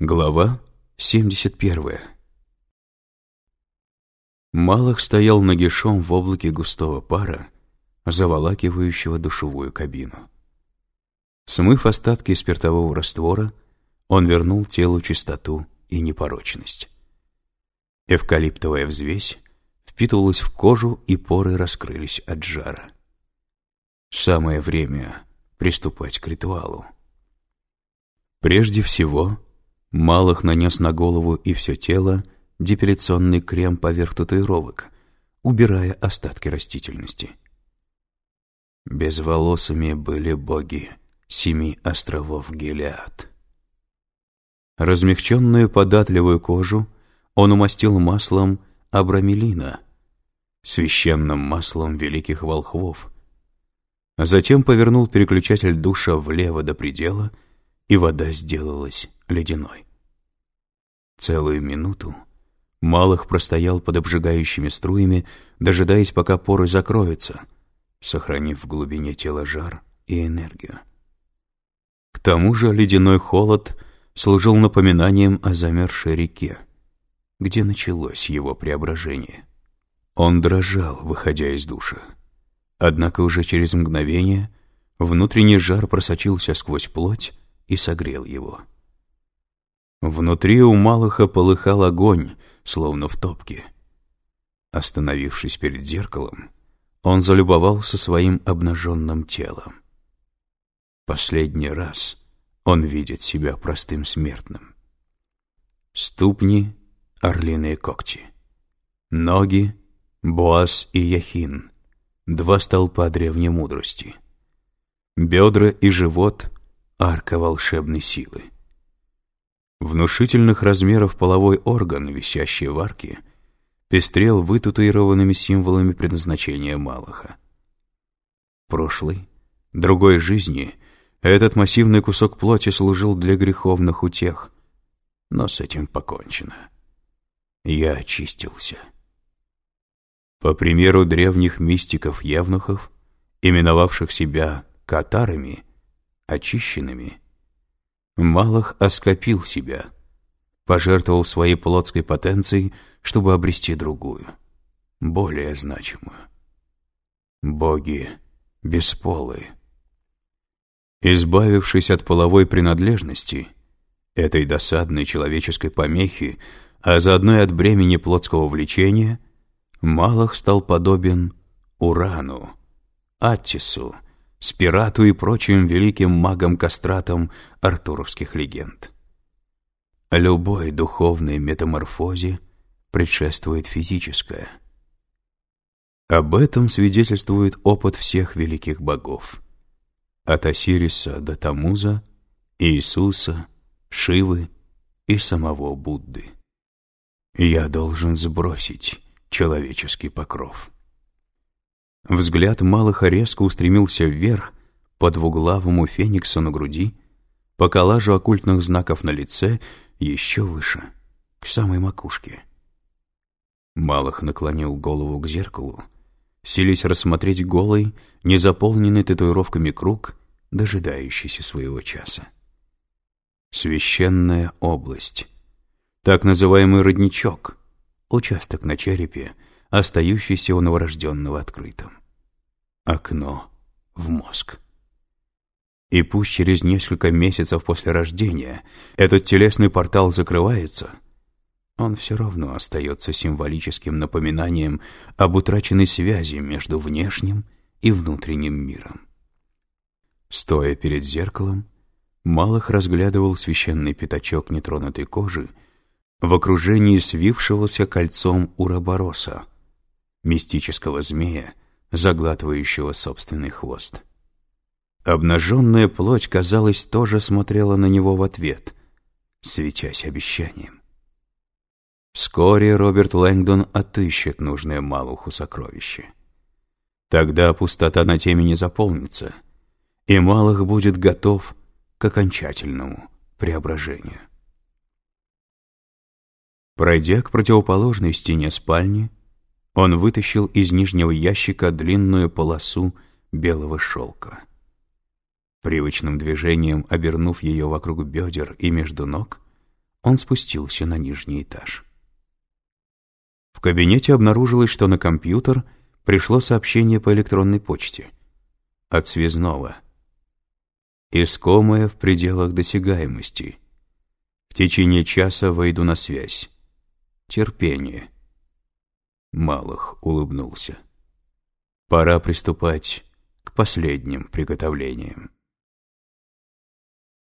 Глава 71 Малых стоял нагишом в облаке густого пара, заволакивающего душевую кабину. Смыв остатки спиртового раствора, он вернул телу чистоту и непорочность. Эвкалиптовая взвесь впитывалась в кожу, и поры раскрылись от жара. Самое время приступать к ритуалу. Прежде всего, Малых нанес на голову и все тело депиляционный крем поверх татуировок, убирая остатки растительности. Безволосыми были боги семи островов Гелиад. Размягченную податливую кожу он умастил маслом абрамелина, священным маслом великих волхвов, затем повернул переключатель душа влево до предела, и вода сделалась ледяной. Целую минуту Малых простоял под обжигающими струями, дожидаясь, пока поры закроются, сохранив в глубине тела жар и энергию. К тому же ледяной холод служил напоминанием о замерзшей реке, где началось его преображение. Он дрожал, выходя из душа. Однако уже через мгновение внутренний жар просочился сквозь плоть и согрел его. Внутри у Малыха полыхал огонь, словно в топке. Остановившись перед зеркалом, он залюбовался своим обнаженным телом. Последний раз он видит себя простым смертным. Ступни — орлиные когти. Ноги — Боас и Яхин, два столпа древней мудрости. Бедра и живот — арка волшебной силы. Внушительных размеров половой орган, висящий в арке, пестрел вытатуированными символами предназначения Малаха. Прошлой, другой жизни этот массивный кусок плоти служил для греховных утех, но с этим покончено. Я очистился. По примеру древних мистиков-евнухов, именовавших себя катарами, очищенными — Малах оскопил себя, пожертвовал своей плотской потенцией, чтобы обрести другую, более значимую. Боги бесполые. Избавившись от половой принадлежности, этой досадной человеческой помехи, а заодно и от бремени плотского влечения, Малах стал подобен Урану, Аттису, Спирату и прочим великим магам-кастратам артуровских легенд. Любой духовной метаморфозе предшествует физическая. Об этом свидетельствует опыт всех великих богов. От Осириса до Тамуза, Иисуса, Шивы и самого Будды. Я должен сбросить человеческий покров. Взгляд Малыха резко устремился вверх, по двуглавому фениксу на груди, по коллажу оккультных знаков на лице, еще выше, к самой макушке. Малых наклонил голову к зеркалу, селись рассмотреть голый, незаполненный татуировками круг, дожидающийся своего часа. Священная область. Так называемый родничок. Участок на черепе, остающийся у новорожденного открытым. Окно в мозг. И пусть через несколько месяцев после рождения этот телесный портал закрывается, он все равно остается символическим напоминанием об утраченной связи между внешним и внутренним миром. Стоя перед зеркалом, Малых разглядывал священный пятачок нетронутой кожи в окружении свившегося кольцом уробороса — мистического змея, заглатывающего собственный хвост. Обнаженная плоть, казалось, тоже смотрела на него в ответ, светясь обещанием. Вскоре Роберт Лэнгдон отыщет нужное Малуху сокровище. Тогда пустота на теме не заполнится, и Малых будет готов к окончательному преображению. Пройдя к противоположной стене спальни, он вытащил из нижнего ящика длинную полосу белого шелка. Привычным движением обернув ее вокруг бедер и между ног, Он спустился на нижний этаж. В кабинете обнаружилось, что на компьютер пришло сообщение по электронной почте. От связного. Искомое в пределах досягаемости. В течение часа выйду на связь. Терпение. Малых улыбнулся. Пора приступать к последним приготовлениям.